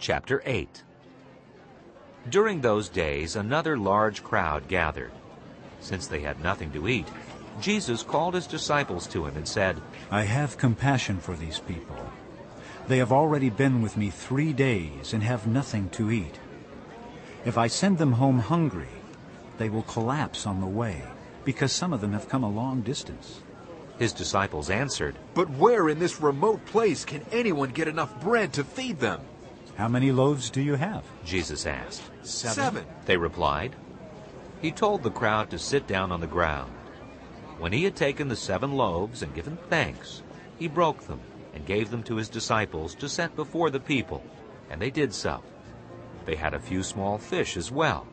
Chapter 8 During those days another large crowd gathered. Since they had nothing to eat, Jesus called his disciples to him and said, I have compassion for these people. They have already been with me three days and have nothing to eat. If I send them home hungry, they will collapse on the way, because some of them have come a long distance. His disciples answered, But where in this remote place can anyone get enough bread to feed them? How many loaves do you have? Jesus asked. Seven. They replied. He told the crowd to sit down on the ground. When he had taken the seven loaves and given thanks, he broke them and gave them to his disciples to set before the people, and they did so. They had a few small fish as well.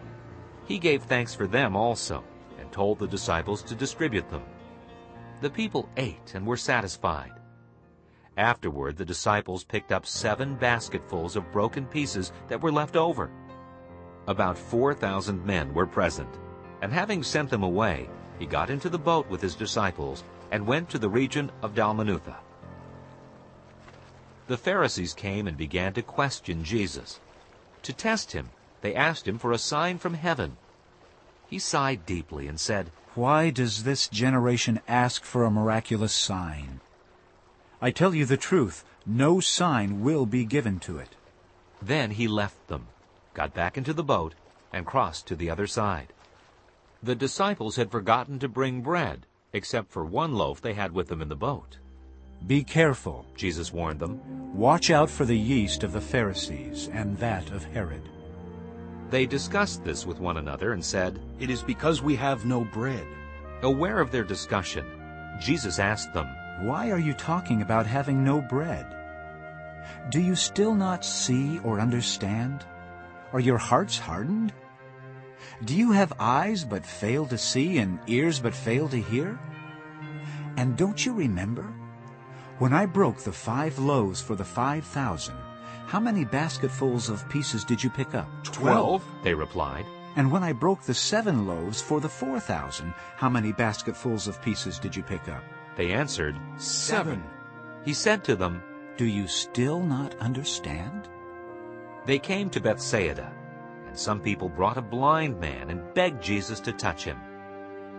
He gave thanks for them also, and told the disciples to distribute them. The people ate and were satisfied. Afterward the disciples picked up seven basketfuls of broken pieces that were left over. About 4,000 men were present, and having sent them away, he got into the boat with his disciples and went to the region of Dalmanutha. The Pharisees came and began to question Jesus. To test him, they asked him for a sign from heaven. He sighed deeply and said, Why does this generation ask for a miraculous sign? I tell you the truth, no sign will be given to it. Then he left them, got back into the boat, and crossed to the other side. The disciples had forgotten to bring bread, except for one loaf they had with them in the boat. Be careful. Jesus warned them. Watch out for the yeast of the Pharisees and that of Herod. They discussed this with one another and said, It is because we have no bread. Aware of their discussion, Jesus asked them, Why are you talking about having no bread? Do you still not see or understand? Are your hearts hardened? Do you have eyes but fail to see and ears but fail to hear? And don't you remember? When I broke the five loaves for the five thousand, how many basketfuls of pieces did you pick up? Twelve. They replied. And when I broke the seven loaves for the four thousand, how many basketfuls of pieces did you pick up? They answered. Seven. He said to them, Do you still not understand? They came to Bethsaida, and some people brought a blind man and begged Jesus to touch him.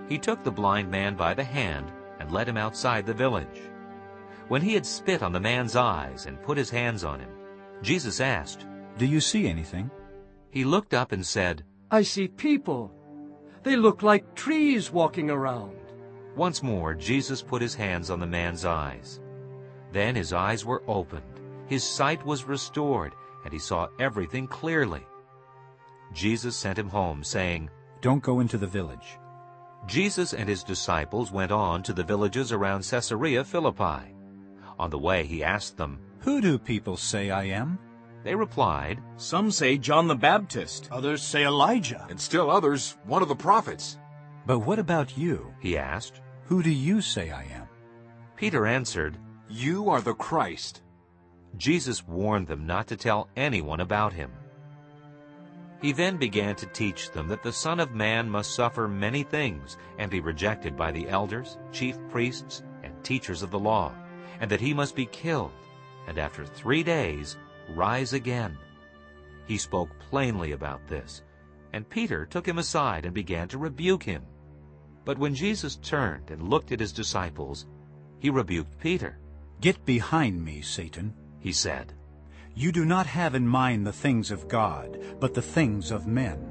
He took the blind man by the hand and led him outside the village. When he had spit on the man's eyes and put his hands on him, Jesus asked, Do you see anything? He looked up and said, I see people. They look like trees walking around. Once more Jesus put his hands on the man's eyes. Then his eyes were opened, his sight was restored, and he saw everything clearly. Jesus sent him home, saying, Don't go into the village. Jesus and his disciples went on to the villages around Caesarea Philippi. On the way he asked them, Who do people say I am? They replied, Some say John the Baptist, others say Elijah. And still others, one of the prophets. But what about you? he asked. Who do you say I am? Peter answered, You are the Christ. Jesus warned them not to tell anyone about him. He then began to teach them that the Son of Man must suffer many things and be rejected by the elders, chief priests, and teachers of the law, and that he must be killed, and after three days rise again. He spoke plainly about this, and Peter took him aside and began to rebuke him. But when Jesus turned and looked at his disciples, he rebuked Peter. Get behind me, Satan. He said, You do not have in mind the things of God, but the things of men.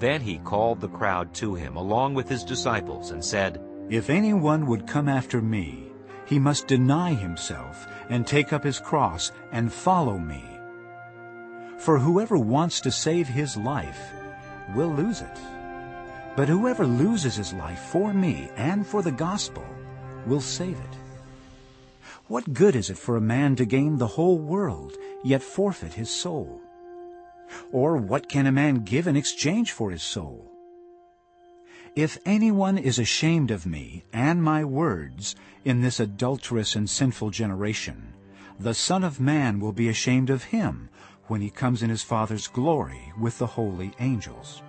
Then he called the crowd to him along with his disciples and said, If anyone would come after me, he must deny himself and take up his cross and follow me. For whoever wants to save his life will lose it. But whoever loses his life for me and for the gospel will save it. What good is it for a man to gain the whole world, yet forfeit his soul? Or what can a man give in exchange for his soul? If anyone is ashamed of me and my words in this adulterous and sinful generation, the Son of Man will be ashamed of him when he comes in his Father's glory with the holy angels.